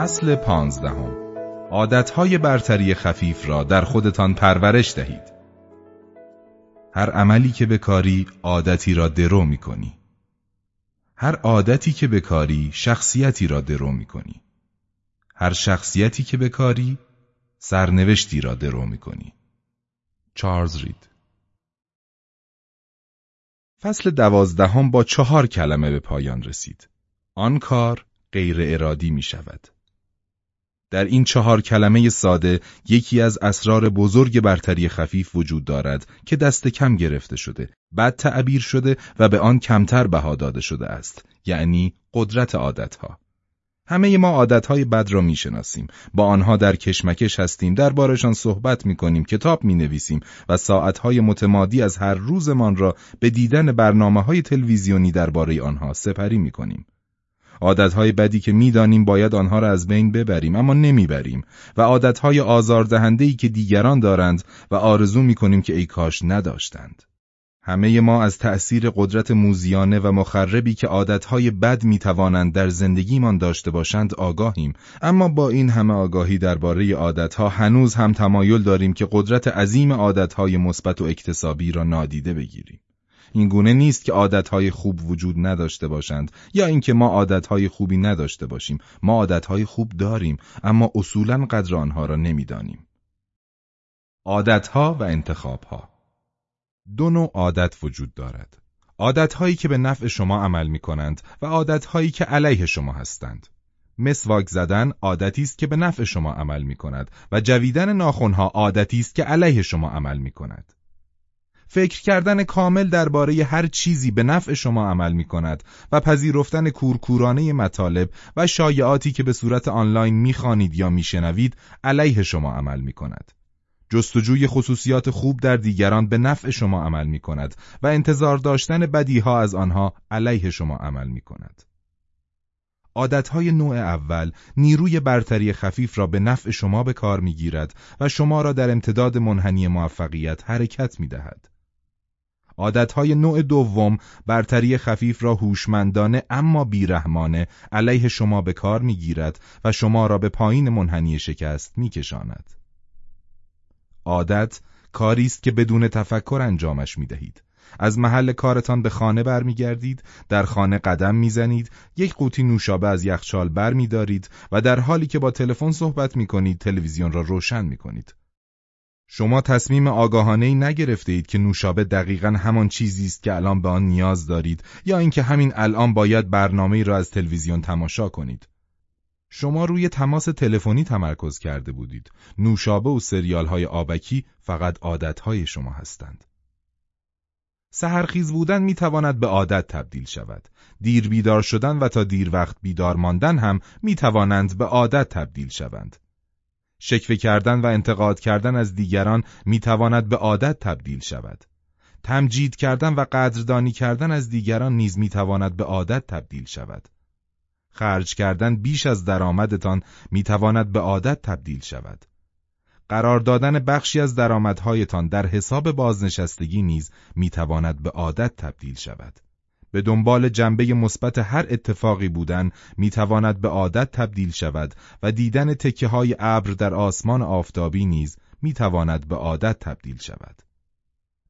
فصل پانزدهم عادتهای برتری خفیف را در خودتان پرورش دهید. هر عملی که بکاری عادتی را درو می کنی. هر عادتی که بکاری شخصیتی را درو می کنی. هر شخصیتی که بکاری سرنوشتی را درو می کنی. چارلز رید فصل دوازدهم با چهار کلمه به پایان رسید. آن کار غیر ارادی می شود. در این چهار کلمه ساده یکی از اسرار بزرگ برتری خفیف وجود دارد که دست کم گرفته شده، بعد تعبیر شده و به آن کمتر بها داده شده است، یعنی قدرت عادتها. همه ما عادتهای بد را می‌شناسیم، با آنها در کشمکش هستیم، دربارشان صحبت می‌کنیم، کتاب می‌نویسیم و ساعتهای متمادی از هر روزمان را به دیدن برنامه های تلویزیونی درباره آنها سپری می‌کنیم. عادتهای بدی که می‌دانیم باید آنها را از بین ببریم اما نمی‌بریم. و عادتهای آزاردهندهی که دیگران دارند و آرزو می‌کنیم که ای کاش نداشتند. همه ما از تأثیر قدرت موزیانه و مخربی که عادتهای بد می‌توانند در زندگیمان داشته باشند آگاهیم. اما با این همه آگاهی درباره عادتها هنوز هم تمایل داریم که قدرت عظیم عادتهای مثبت و اکتسابی را نادیده بگیریم. این گونه نیست که عادتهای خوب وجود نداشته باشند یا اینکه ما عادتهای خوبی نداشته باشیم. ما عادتهای خوب داریم اما اصولا قدر آنها را نمی‌دانیم. عادتها و انتخابها. دو نوع عادت وجود دارد. عادتهایی که به نفع شما عمل می کنند و عادتهایی که علیه شما هستند. مسواک زدن عادتی است که به نفع شما عمل می کند و جویدن ناخونها عادتی است که علیه شما عمل می کند فکر کردن کامل درباره هر چیزی به نفع شما عمل می کند و پذیرفتن کورکورانه مطالب و شایعاتی که به صورت آنلاین می‌خوانید یا میشنوید علیه شما عمل می کند. جستجوی خصوصیات خوب در دیگران به نفع شما عمل می کند و انتظار داشتن بدیها از آنها علیه شما عمل می کند. عادتهای نوع اول نیروی برتری خفیف را به نفع شما به کار می گیرد و شما را در امتداد منحنی موفقیت حرکت می دهد. عادتهای نوع دوم برتری خفیف را هوشمندانه اما بیرحمانه علیه شما به کار می‌گیرد و شما را به پایین منحنی شکست میکشاند. عادت کاری است که بدون تفکر انجامش می‌دهید. از محل کارتان به خانه برمیگردید، در خانه قدم می‌زنید، یک قوطی نوشابه از یخچال برمیدارید و در حالی که با تلفن صحبت می‌کنید تلویزیون را روشن می‌کنید. شما تصمیم آگاهانه ای نگرفته اید که نوشابه دقیقا همان چیزی است که الان به آن نیاز دارید یا اینکه همین الان باید برنامه را از تلویزیون تماشا کنید. شما روی تماس تلفنی تمرکز کرده بودید. نوشابه و سریال های آبکی فقط عادت های شما هستند. سهرخیز بودن می تواند به عادت تبدیل شود. دیر بیدار شدن و تا دیر وقت بیدار ماندن هم می توانند به عادت تبدیل شوند. شکوه کردن و انتقاد کردن از دیگران می‌تواند به عادت تبدیل شود. تمجید کردن و قدردانی کردن از دیگران نیز می‌تواند به عادت تبدیل شود. خرج کردن بیش از درآمدتان می‌تواند به عادت تبدیل شود. قرار دادن بخشی از درآمدهایتان در حساب بازنشستگی نیز می‌تواند به عادت تبدیل شود. به دنبال جنبه مثبت هر اتفاقی بودن می‌تواند به عادت تبدیل شود و دیدن تکه های ابر در آسمان آفتابی نیز می‌تواند به عادت تبدیل شود.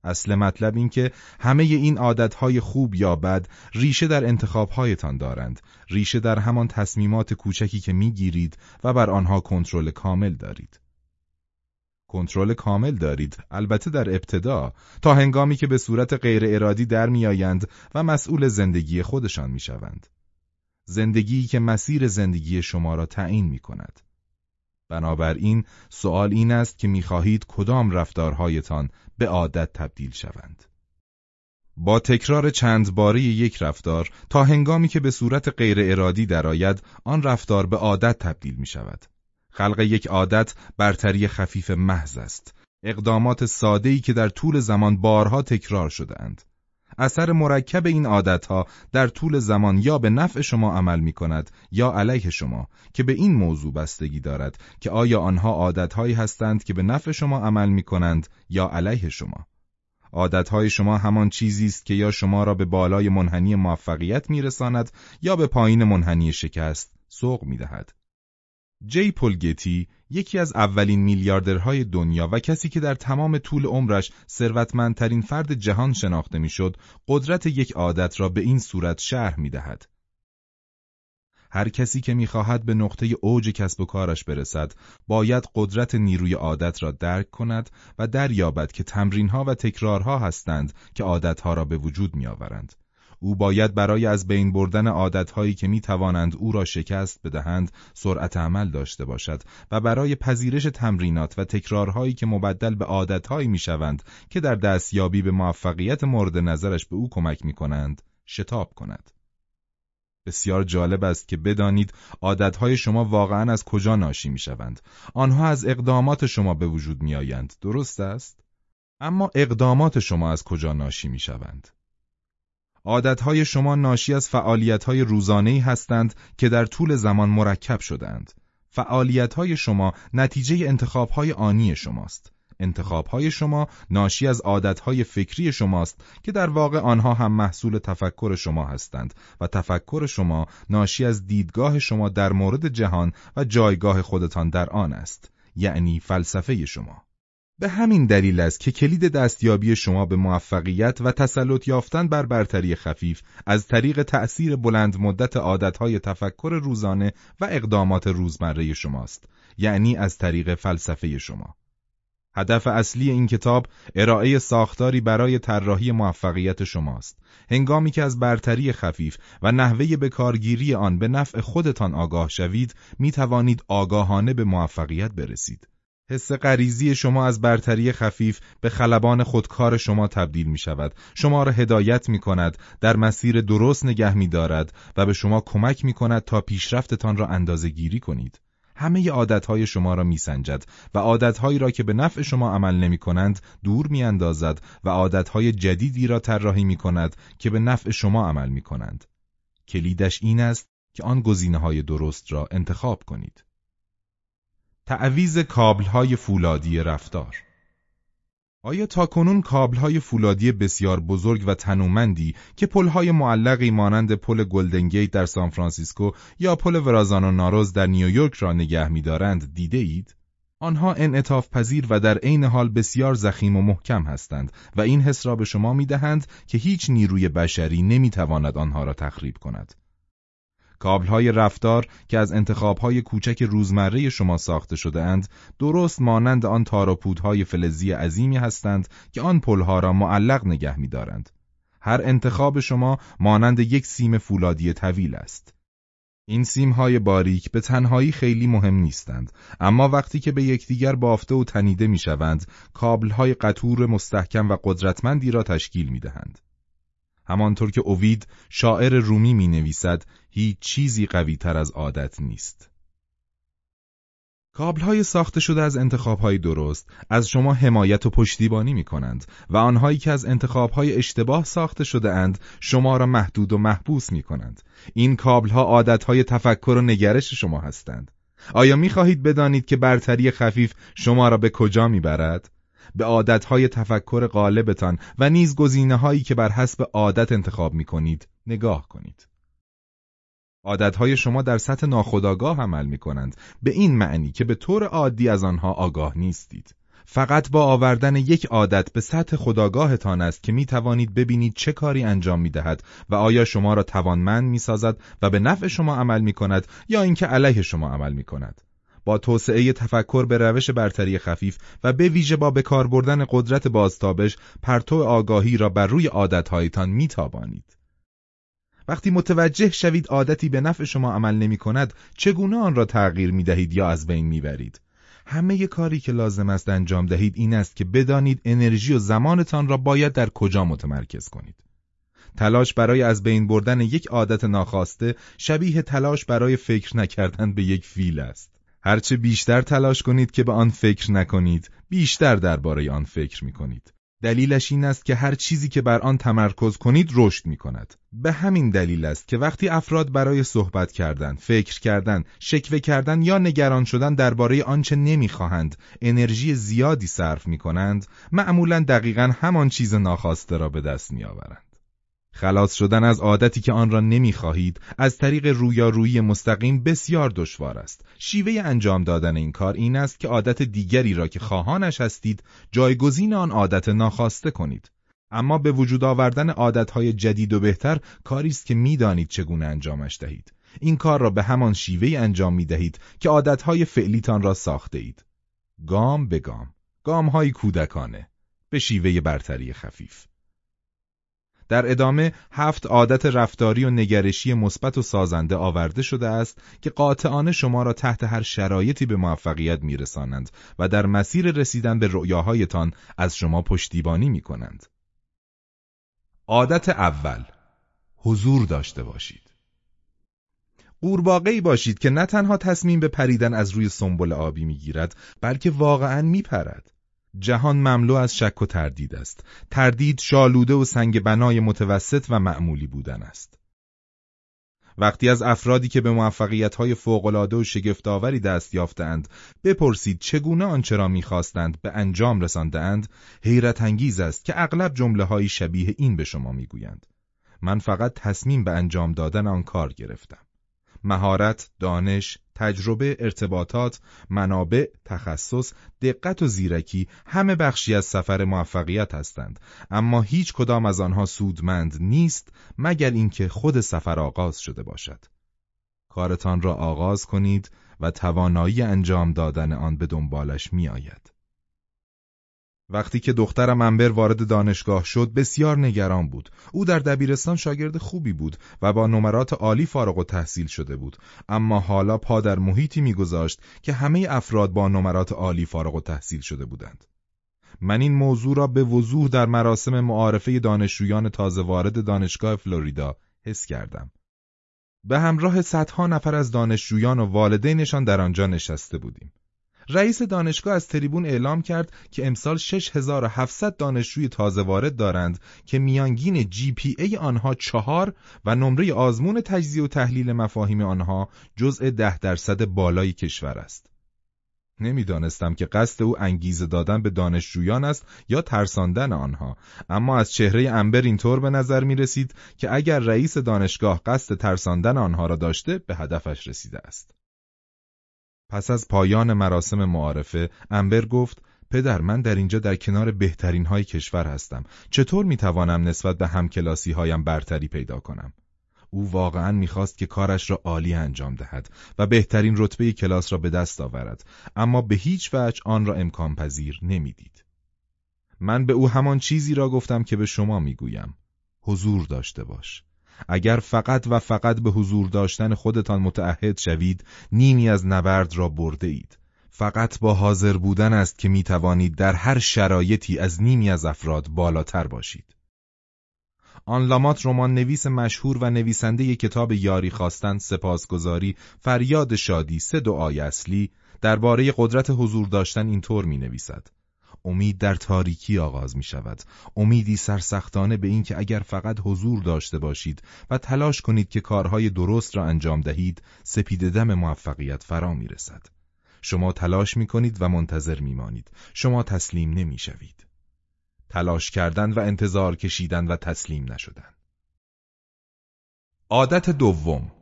اصل مطلب این که همه این عادتهای خوب یا بد ریشه در انتخابهایتان دارند، ریشه در همان تصمیمات کوچکی که می‌گیرید و بر آنها کنترل کامل دارید. کنترل کامل دارید البته در ابتدا تا هنگامی که به صورت غیر ارادی در میآیند و مسئول زندگی خودشان می‌شوند زندگی که مسیر زندگی شما را تعیین می کند. بنابراین سوال این است که می‌خواهید کدام رفتارهایتان به عادت تبدیل شوند. با تکرار چند باری یک رفتار تا هنگامی که به صورت غیر ارادی درآید آن رفتار به عادت تبدیل می شود. خلق یک عادت برتری خفیف محض است. اقدامات ساده‌ای که در طول زمان بارها تکرار شده اند. اثر مرکب این عادتها در طول زمان یا به نفع شما عمل می کند یا علیه شما که به این موضوع بستگی دارد که آیا آنها عادتهایی هستند که به نفع شما عمل می کنند یا علیه شما. عادتهای شما همان چیزی است که یا شما را به بالای منحنی موفقیت میرساند یا به پایین منحنی شکست سوق می‌دهد. جی پولگتی یکی از اولین میلیاردرهای دنیا و کسی که در تمام طول عمرش ثروتمندترین فرد جهان شناخته می‌شد، قدرت یک عادت را به این صورت شرح می‌دهد. هر کسی که می‌خواهد به نقطه اوج کسب و کارش برسد، باید قدرت نیروی عادت را درک کند و دریابد که تمرینها و تکرارها هستند که عادتها را به وجود میآورند. او باید برای از بین بردن عادتهایی که می توانند او را شکست بدهند سرعت عمل داشته باشد و برای پذیرش تمرینات و تکرارهایی که مبدل به عادتهایی می شوند که در دستیابی به موفقیت مورد نظرش به او کمک می کنند شتاب کند. بسیار جالب است که بدانید عادتهای شما واقعا از کجا ناشی می شوند. آنها از اقدامات شما به وجود می آیند. درست است؟ اما اقدامات شما از کجا ناشی می شوند؟ عادتهای شما ناشی از فعالیتهای روزانه‌ای هستند که در طول زمان مرکب شدند. فعالیتهای شما نتیجه انتخابهای آنی شماست. انتخابهای شما ناشی از عادتهای فکری شماست که در واقع آنها هم محصول تفکر شما هستند و تفکر شما ناشی از دیدگاه شما در مورد جهان و جایگاه خودتان در آن است یعنی فلسفه شما به همین دلیل است که کلید دستیابی شما به موفقیت و تسلط یافتن بر برتری خفیف از طریق تأثیر بلند مدت عادتهای تفکر روزانه و اقدامات روزمره شماست یعنی از طریق فلسفه شما. هدف اصلی این کتاب ارائه ساختاری برای طراحی موفقیت شماست. هنگامی که از برتری خفیف و نحوه به کارگیری آن به نفع خودتان آگاه شوید می توانید آگاهانه به موفقیت برسید. حس غریزی شما از برتری خفیف به خلبان خودکار شما تبدیل می شود. شما را هدایت می کند، در مسیر درست نگه می دارد و به شما کمک می کند تا پیشرفتتان را اندازه گیری کنید. همه عادتهای شما را می سنجد و عادتهایی را که به نفع شما عمل نمی کنند دور می اندازد و عادتهای جدیدی را طراحی می کند که به نفع شما عمل می کنند. کلیدش این است که آن گزینه های درست را انتخاب کنید. تعویز کابلهای فولادی رفتار آیا تاکنون کابلهای فولادی بسیار بزرگ و تنومندی که پلهای معلقی مانند پل گلدنگیت در سانفرانسیسکو یا پل ورازانو ناروز در نیویورک را نگه می‌دارند دیده اید؟ آنها انعطاف پذیر و در عین حال بسیار زخیم و محکم هستند و این حس را به شما می‌دهند که هیچ نیروی بشری نمی‌تواند آنها را تخریب کند. کابلهای رفتار که از انتخابهای کوچک روزمره شما ساخته شده اند درست مانند آن تاروپودهای فلزی عظیمی هستند که آن پلها را معلق نگه می‌دارند. هر انتخاب شما مانند یک سیم فولادی طویل است. این سیمهای باریک به تنهایی خیلی مهم نیستند اما وقتی که به یکدیگر بافته و تنیده می‌شوند کابلهای قطور مستحکم و قدرتمندی را تشکیل می‌دهند همانطور که اوید شاعر رومی می نویسد هیچ چیزی قوی تر از عادت نیست. کابل های ساخته شده از انتخاب های درست از شما حمایت و پشتیبانی می کنند و آنهایی که از انتخاب های اشتباه ساخته شده اند شما را محدود و محبوس می کنند. این کابل ها عادت های تفکر و نگرش شما هستند. آیا می خواهید بدانید که برتری خفیف شما را به کجا می برد؟ به عادتهای تفکر غالبتان و نیز گزینه هایی که بر حسب عادت انتخاب می کنید نگاه کنید. عادتهای شما در سطح ناخودآگاه عمل می کنند به این معنی که به طور عادی از آنها آگاه نیستید. فقط با آوردن یک عادت به سطح خداگاهتان است که می توانید ببینید چه کاری انجام می دهد و آیا شما را توانمند می سازد و به نفع شما عمل می کند یا اینکه علیه شما عمل می کند. با توسعه تفکر به روش برتری خفیف و به ویژه با به کار بردن قدرت بازتابش پرتو آگاهی را بر روی عادتهایتان میتابانید. وقتی متوجه شوید عادتی به نفع شما عمل نمی کند چگونه آن را تغییر می دهید یا از بین می برید؟ همه کاری که لازم است انجام دهید این است که بدانید انرژی و زمانتان را باید در کجا متمرکز کنید. تلاش برای از بین بردن یک عادت ناخواسته شبیه تلاش برای فکر نکردن به یک فیل است. هرچه بیشتر تلاش کنید که به آن فکر نکنید، بیشتر درباره آن فکر می کنید. دلیلش این است که هر چیزی که بر آن تمرکز کنید رشد می کند. به همین دلیل است که وقتی افراد برای صحبت کردن، فکر کردن، شکوه کردن یا نگران شدن درباره آنچه نمی‌خواهند انرژی زیادی صرف می کنند، معمولا دقیقا همان چیز ناخواسته را به دست می آورند. خلاص شدن از عادتی که آن را نمی‌خواهید از طریق رویارویی مستقیم بسیار دشوار است. شیوه انجام دادن این کار این است که عادت دیگری را که خواهانش هستید جایگزین آن عادت ناخواسته کنید. اما به وجود آوردن عادتهای جدید و بهتر کاری است که می‌دانید چگونه انجامش دهید. این کار را به همان شیوه انجام می دهید که عادتهای فعلیتان را ساخته اید. گام به گام، گامهای کودکانه، به شیوه برتری خفیف. در ادامه هفت عادت رفتاری و نگرشی مثبت و سازنده آورده شده است که قاطعانه شما را تحت هر شرایطی به موفقیت میرسانند و در مسیر رسیدن به رؤیاهایتان از شما پشتیبانی می کنند. عادت اول حضور داشته باشید. قورباغه‌ای باشید که نه تنها تصمیم به پریدن از روی سنبل آبی می‌گیرد بلکه واقعا میپرد. جهان مملو از شک و تردید است. تردید شالوده و سنگ بنای متوسط و معمولی بودن است. وقتی از افرادی که به موفقیت‌های فوق‌العاده و شگفت‌آوری دست یافتند بپرسید چگونه آنچه را می‌خواستند به انجام رسانده‌اند حیرت انگیز است که اغلب جمله‌های شبیه این به شما می‌گویند من فقط تصمیم به انجام دادن آن کار گرفتم مهارت، دانش، تجربه، ارتباطات، منابع، تخصص، دقت و زیرکی همه بخشی از سفر موفقیت هستند اما هیچ کدام از آنها سودمند نیست مگر اینکه خود سفر آغاز شده باشد. کارتان را آغاز کنید و توانایی انجام دادن آن به دنبالش می آید. وقتی که دخترم انبر وارد دانشگاه شد بسیار نگران بود. او در دبیرستان شاگرد خوبی بود و با نمرات عالی فارغ و تحصیل شده بود اما حالا پا در محیطی میگذاشت که همه افراد با نمرات عالی فارغ و تحصیل شده بودند. من این موضوع را به وضوح در مراسم معارفه دانشجویان تازه وارد دانشگاه فلوریدا حس کردم. به همراه صدها نفر از دانشجویان و والدینشان در آنجا نشسته بودیم. رئیس دانشگاه از تریبون اعلام کرد که امسال 6700 دانشجوی تازه وارد دارند که میانگین جی پی ای آنها چهار و نمره آزمون تجزیه و تحلیل مفاهیم آنها جزء ده درصد بالای کشور است. نمی‌دانستم که قصد او انگیزه دادن به دانشجویان است یا ترساندن آنها اما از چهره انبر اینطور به نظر می رسید که اگر رئیس دانشگاه قصد ترساندن آنها را داشته به هدفش رسیده است. پس از پایان مراسم معارفه انبر گفت پدر من در اینجا در کنار بهترین های کشور هستم. چطور می توانم نسبت به همکلاسی هایم برتری پیدا کنم؟ او واقعا می‌خواست که کارش را عالی انجام دهد و بهترین رتبه کلاس را به دست آورد اما به هیچ وجه آن را امکان پذیر نمی‌دید. من به او همان چیزی را گفتم که به شما می‌گویم. حضور داشته باش. اگر فقط و فقط به حضور داشتن خودتان متعهد شوید نیمی از نبرد را برده اید فقط با حاضر بودن است که می توانید در هر شرایطی از نیمی از افراد بالاتر باشید. آن لامات رمان نویس مشهور و نویسنده کتاب یاری خواستن سپاسگزاری فریاد شادی سه دعای اصلی درباره قدرت حضور داشتن اینطور می نویسد. امید در تاریکی آغاز می شود. امیدی سرسختانه به اینکه اگر فقط حضور داشته باشید و تلاش کنید که کارهای درست را انجام دهید، سپید دم موفقیت فرا می رسد. شما تلاش می کنید و منتظر می مانید. شما تسلیم نمی شوید. تلاش کردن و انتظار کشیدن و تسلیم نشدن. عادت دوم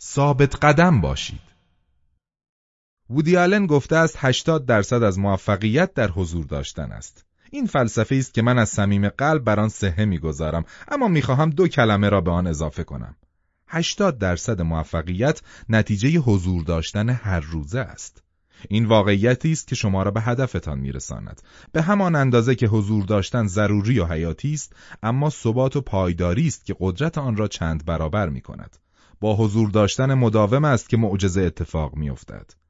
ثابت قدم باشید. وودی آلن گفته است 80 درصد از موفقیت در حضور داشتن است. این فلسفه است که من از صمیم قلب بر آن صحه می‌گذارم اما می‌خواهم دو کلمه را به آن اضافه کنم. 80 درصد موفقیت نتیجه حضور داشتن هر روزه است. این واقعیتی است که شما را به هدفتان میرساند. به همان اندازه که حضور داشتن ضروری و حیاتی است، اما ثبات و پایداری است که قدرت آن را چند برابر می کند. با حضور داشتن مداوم است که معجزه اتفاق میافتد.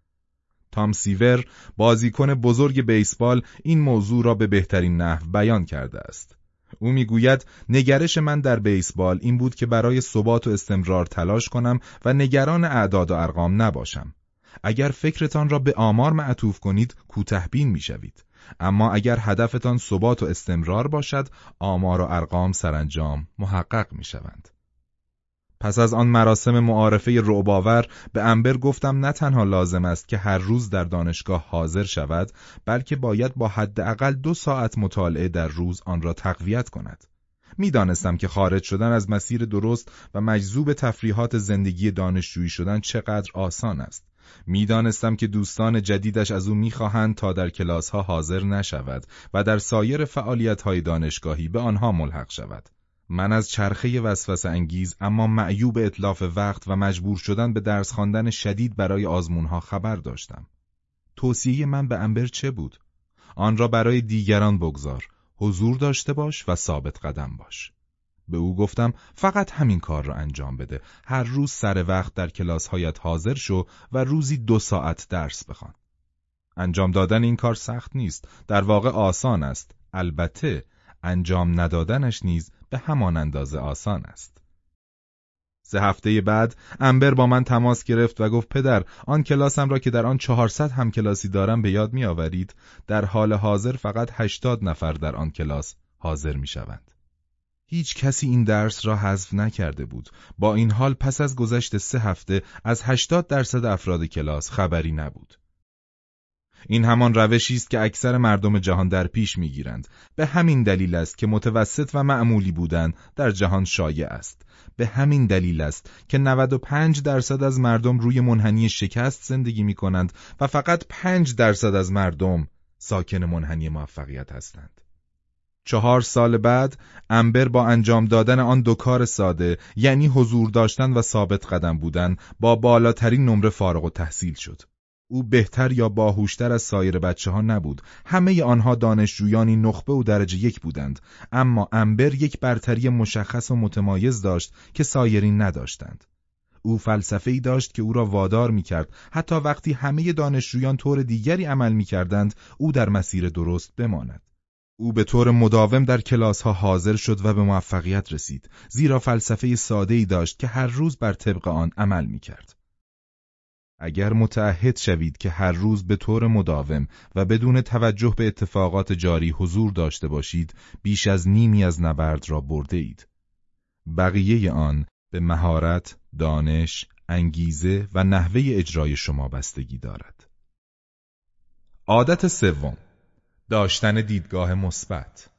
تام سیور بازیکن بزرگ بیسبال این موضوع را به بهترین نحو بیان کرده است. او می‌گوید نگرش من در بیسبال این بود که برای ثبات و استمرار تلاش کنم و نگران اعداد و ارقام نباشم. اگر فکرتان را به آمار معطوف کنید کوتهبین می‌شوید. اما اگر هدفتان ثبات و استمرار باشد آمار و ارقام سرانجام محقق می‌شوند. پس از آن مراسم معارفه رعباور به انبر گفتم نه تنها لازم است که هر روز در دانشگاه حاضر شود بلکه باید با حداقل دو ساعت مطالعه در روز آن را تقویت کند می‌دانستم که خارج شدن از مسیر درست و مجذوب تفریحات زندگی دانشجویی شدن چقدر آسان است. می‌دانستم که دوستان جدیدش از او می‌خواهند تا در کلاس ها حاضر نشود و در سایر فعالیت های دانشگاهی به آنها ملحق شود. من از چرخه وسوسه انگیز اما معیوب اطلاف وقت و مجبور شدن به درس خواندن شدید برای آزمونها خبر داشتم. توصیه من به امبر چه بود؟ آن را برای دیگران بگذار، حضور داشته باش و ثابت قدم باش. به او گفتم فقط همین کار را انجام بده. هر روز سر وقت در کلاس هایت حاضر شو و روزی دو ساعت درس بخوان. انجام دادن این کار سخت نیست. در واقع آسان است. البته انجام ندادنش نیز به همان اندازه آسان است. سه هفته بعد امبر با من تماس گرفت و گفت پدر آن کلاسم را که در آن چهارصد هم کلاسی دارم به یاد می آورید در حال حاضر فقط هشتاد نفر در آن کلاس حاضر می شوند. هیچ کسی این درس را حذف نکرده بود. با این حال پس از گذشت سه هفته از هشتاد درصد افراد کلاس خبری نبود. این همان روشی است که اکثر مردم جهان در پیش می‌گیرند. به همین دلیل است که متوسط و معمولی بودن در جهان شایع است. به همین دلیل است که 95 درصد از مردم روی منحنی شکست زندگی می کنند و فقط 5 درصد از مردم ساکن منحنی موفقیت هستند. چهار سال بعد امبر با انجام دادن آن دو کار ساده یعنی حضور داشتن و ثابت قدم بودن با بالاترین نمره فارغ و تحصیل شد. او بهتر یا باهوشتر از سایر بچه ها نبود. همه آنها دانشجویانی نخبه و درجه یک بودند. اما امبر یک برتری مشخص و متمایز داشت که سایرین نداشتند. او فلسفه ای داشت که او را وادار می کرد حتی وقتی همه دانشجویان طور دیگری عمل می کردند او در مسیر درست بماند. او به طور مداوم در کلاس ها حاضر شد و به موفقیت رسید زیرا فلسفه ساده ای داشت که هر روز بر طبق آن عمل می کرد. اگر متعهد شوید که هر روز به طور مداوم و بدون توجه به اتفاقات جاری حضور داشته باشید بیش از نیمی از نبرد را برده اید. بقیه آن به مهارت، دانش، انگیزه و نحوه اجرای شما بستگی دارد. عادت سوم داشتن دیدگاه مثبت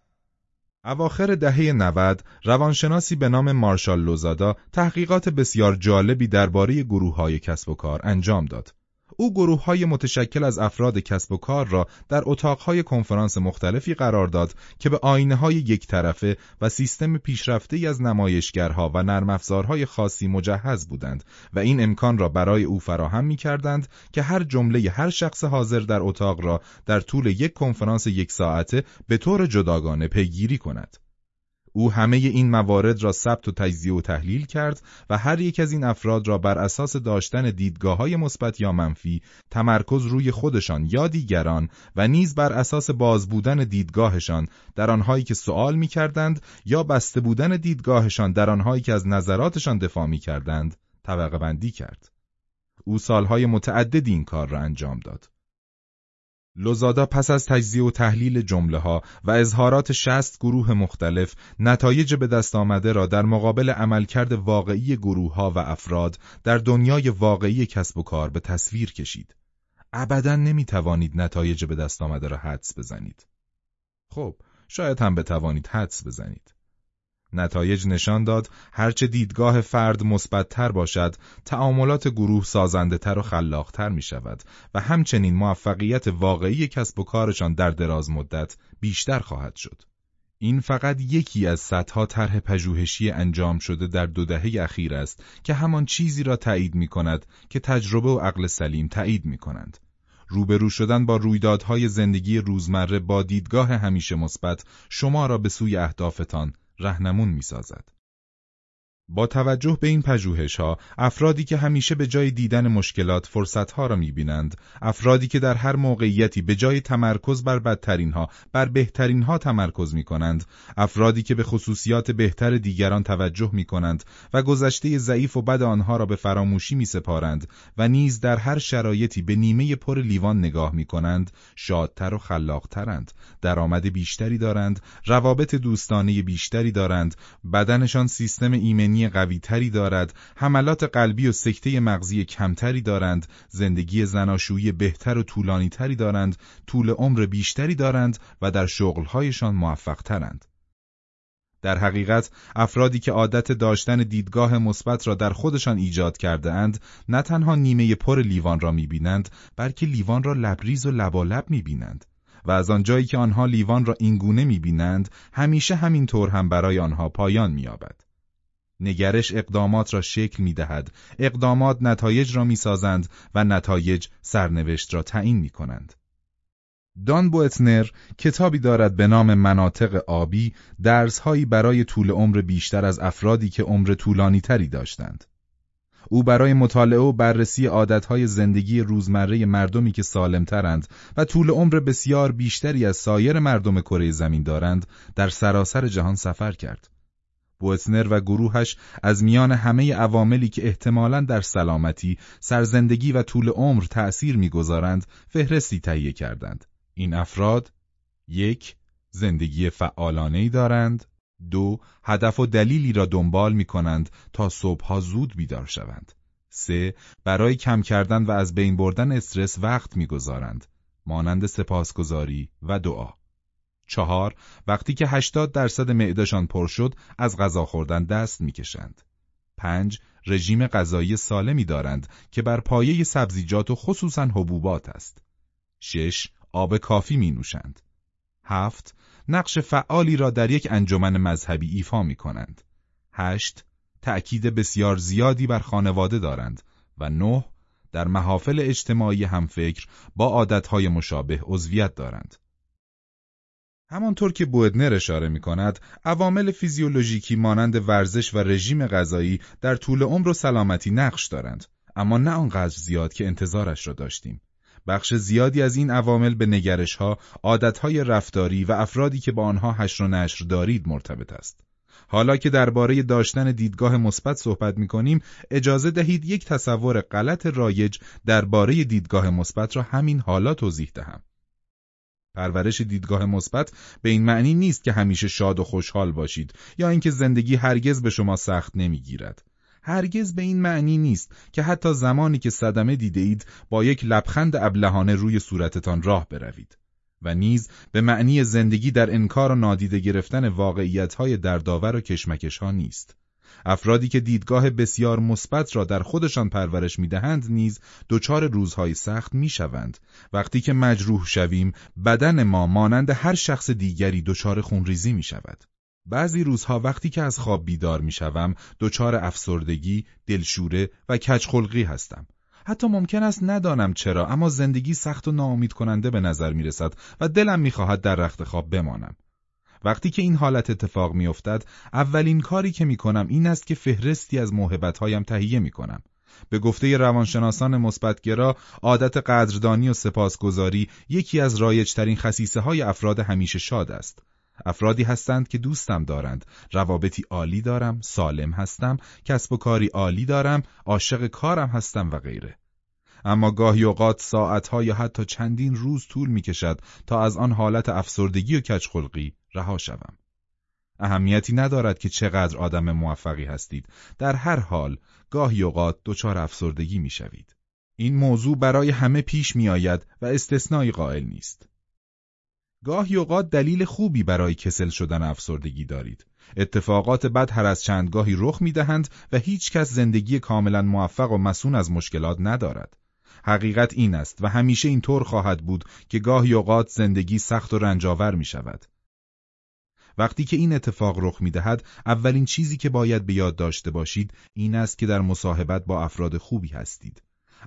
اواخر دهه 90 روانشناسی به نام مارشال لوزادا تحقیقات بسیار جالبی درباره گروه های کسب و کار انجام داد. او گروه های متشکل از افراد کسب و کار را در اتاقهای کنفرانس مختلفی قرار داد که به آینه های یک طرفه و سیستم پیشرفته از نمایشگرها و نرم خاصی مجهز بودند و این امکان را برای او فراهم می کردند که هر جمله هر شخص حاضر در اتاق را در طول یک کنفرانس یک ساعته به طور جداگانه پیگیری کند. او همه این موارد را ثبت و تجزیه و تحلیل کرد و هر یک از این افراد را بر اساس داشتن دیدگاه های مثبت یا منفی تمرکز روی خودشان یا دیگران و نیز بر اساس باز بودن دیدگاهشان در آنهایی که سوال می کردند یا بسته بودن دیدگاهشان در آنهایی که از نظراتشان دفاع می کردند طبقه بندی کرد. او سالهای متعددی این کار را انجام داد. لوزادا پس از تجزیه و تحلیل جمله ها و اظهارات شست گروه مختلف نتایج به دست آمده را در مقابل عملکرد واقعی گروه ها و افراد در دنیای واقعی کسب و کار به تصویر کشید. ابدا نمی توانید نتایج به دست آمده را حدس بزنید. خب، شاید هم بتوانید حدس بزنید. نتایج نشان داد هرچه دیدگاه فرد مثبتتر باشد تعاملات گروه سازنده تر و خلاقتر می شود و همچنین موفقیت واقعی کسب و کارشان در دراز مدت بیشتر خواهد شد. این فقط یکی از صدها طرح پژوهشی انجام شده در دو دهه اخیر است که همان چیزی را تایید می کند که تجربه و عقل سلیم تایید می کنند. روبرو شدن با رویدادهای زندگی روزمره با دیدگاه همیشه مثبت شما را به سوی اهدافتان رهنمون می‌سازد. با توجه به این پژوهش ها، افرادی که همیشه به جای دیدن مشکلات فرصت ها را می بینند، افرادی که در هر موقعیتی به جای تمرکز بر بدترین ها، بر بهترین ها تمرکز می کنند، افرادی که به خصوصیات بهتر دیگران توجه می کنند و گذشته ضعیف و بد آنها را به فراموشی می سپارند و نیز در هر شرایطی به نیمه پر لیوان نگاه می کنند، شادتر و خلاقترند، درآمد بیشتری دارند، روابط دوستانه بیشتری دارند، بدنشان سیستم ایمنی قوی تری دارد، حملات قلبی و سکته مغزی کمتری دارند، زندگی زناشویی بهتر و طولانی تری دارند، طول عمر بیشتری دارند و در شغلهایشان موفق ترند. در حقیقت افرادی که عادت داشتن دیدگاه مثبت را در خودشان ایجاد کرده اند نه تنها نیمه پر لیوان را می‌بینند بلکه لیوان را لبریز و لبالب می‌بینند. و از آنجایی که آنها لیوان را اینگونه می‌بینند همیشه همین طور هم برای آنها پایان مییابد. نگرش اقدامات را شکل می‌دهد اقدامات نتایج را می‌سازند و نتایج سرنوشت را تعیین می‌کنند دان بوتنر کتابی دارد به نام مناطق آبی درسهایی برای طول عمر بیشتر از افرادی که عمر طولانی تری داشتند. او برای مطالعه و بررسی عادتهای زندگی روزمره مردمی که سالمترند و طول عمر بسیار بیشتری از سایر مردم کره زمین دارند در سراسر جهان سفر کرد. بوتنر و گروهش از میان همه عواملی که احتمالاً در سلامتی، سرزندگی و طول عمر تأثیر می‌گذارند فهرستی تهیه کردند. این افراد یک زندگی فعالانه دارند. دو هدف و دلیلی را دنبال می کنند تا صبحها زود بیدار شوند. سه برای کم کردن و از بین بردن استرس وقت می‌گذارند. مانند سپاسگزاری و دعا. چهار وقتی که 80 درصد معدهشان پر شد از غذا خوردن دست می‌کشند. پنج رژیم غذایی سالمی دارند که بر پایه سبزیجات و خصوصا حبوبات است. شش آب کافی می نوشند. هفت نقش فعالی را در یک انجمن مذهبی ایفا می کنند. هشت تأکید بسیار زیادی بر خانواده دارند و نه در محافل اجتماعی همفکر با عادتهای مشابه عضویت دارند. همانطور که بودنر اشاره می کند، عوامل فیزیولوژیکی مانند ورزش و رژیم غذایی در طول عمر و سلامتی نقش دارند، اما نه آنقدر زیاد که انتظارش را داشتیم. بخش زیادی از این عوامل به نگرش ها، عادتهای رفتاری و افرادی که با آنها حشر و نشر دارید مرتبط است. حالا که درباره داشتن دیدگاه مثبت صحبت می کنیم، اجازه دهید یک تصور غلط رایج درباره دیدگاه مثبت را همین حالا توضیح دهم. پرورش دیدگاه مثبت به این معنی نیست که همیشه شاد و خوشحال باشید یا اینکه زندگی هرگز به شما سخت نمی‌گیرد. هرگز به این معنی نیست که حتی زمانی که صدمه دیده اید با یک لبخند ابلهانه روی صورتتان راه بروید و نیز به معنی زندگی در انکار و نادیده گرفتن واقعیتهای دردآور و کشمکش ها نیست. افرادی که دیدگاه بسیار مثبت را در خودشان پرورش می‌دهند نیز دچار روزهای سخت می‌شوند وقتی که مجروح شویم بدن ما مانند هر شخص دیگری دچار خونریزی می شود. بعضی روزها وقتی که از خواب بیدار می‌شوم دچار افسردگی، دلشوره و کجخلقی هستم. حتی ممکن است ندانم چرا اما زندگی سخت و ناامید کننده به نظر می رسد و دلم می‌خواهد در رخت خواب بمانم. وقتی که این حالت اتفاق میافتد اولین کاری که می کنم این است که فهرستی از موهبتهایم تهیه می کنم. به گفته روانشناسان مثبتگرا عادت قدردانی و سپاسگزاری یکی از رایجترین خصیصه های افراد همیشه شاد است. افرادی هستند که دوستم دارند، روابطی عالی دارم، سالم هستم، کسب و کاری عالی دارم، عاشق کارم هستم و غیره. اما گاهی اوقات ساعتها یا حتی چندین روز طول می کشد تا از آن حالت افسردگی و کچخلقی رها شوم. اهمیتی ندارد که چقدر آدم موفقی هستید. در هر حال گاهی اوقات دچار افسردگی می شوید. این موضوع برای همه پیش می آید و استثنایی قائل نیست. گاهی اوقات دلیل خوبی برای کسل شدن افسردگی دارید. اتفاقات بد هر از چند گاهی رخ می دهند و هیچ کس زندگی کاملا موفق و مسون از مشکلات ندارد. حقیقت این است و همیشه اینطور خواهد بود که گاهی اوقات زندگی سخت و رنجاور می شود. وقتی که این اتفاق رخ می دهد، اولین چیزی که باید به یاد داشته باشید این است که در مصاحبت با افراد خوبی هستید.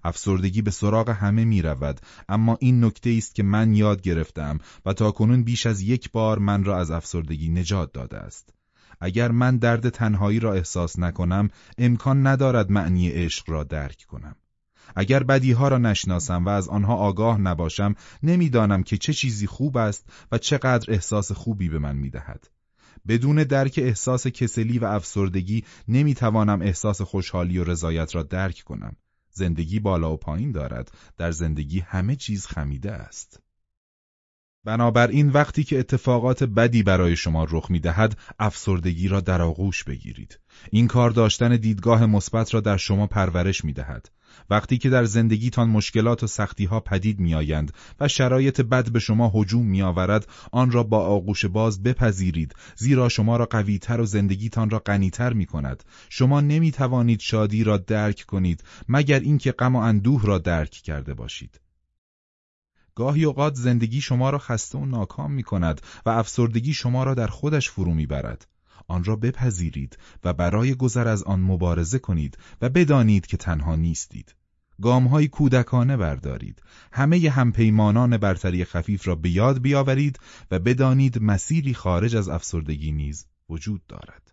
افسردگی به سراغ همه می رود اما این نکته است که من یاد گرفتم و تا کنون بیش از یک بار من را از افسردگی نجات داده است. اگر من درد تنهایی را احساس نکنم امکان ندارد معنی عشق را درک کنم. اگر بدیها را نشناسم و از آنها آگاه نباشم نمی‌دانم که چه چیزی خوب است و چقدر احساس خوبی به من می‌دهد. بدون درک احساس کسلی و افسردگی نمی‌توانم احساس خوشحالی و رضایت را درک کنم. زندگی بالا و پایین دارد در زندگی همه چیز خمیده است بنابراین وقتی که اتفاقات بدی برای شما رخ می دهد افسردگی را در آغوش بگیرید این کار داشتن دیدگاه مثبت را در شما پرورش می دهد وقتی که در زندگیتان مشکلات و سختی ها پدید میآیند و شرایط بد به شما هجوم میآورد آن را با آغوش باز بپذیرید زیرا شما را قویتر و زندگیتان را غنیتر می کند شما نمی توانید شادی را درک کنید مگر اینکه غم و اندوه را درک کرده باشید گاهی اوقات زندگی شما را خسته و ناکام می کند و افسردگی شما را در خودش فرو می برد. آن را بپذیرید و برای گذر از آن مبارزه کنید و بدانید که تنها نیستید. گامهای کودکانه بردارید. همه همپیمانان برتری خفیف را به یاد بیاورید و بدانید مسیری خارج از افسردگی نیز وجود دارد.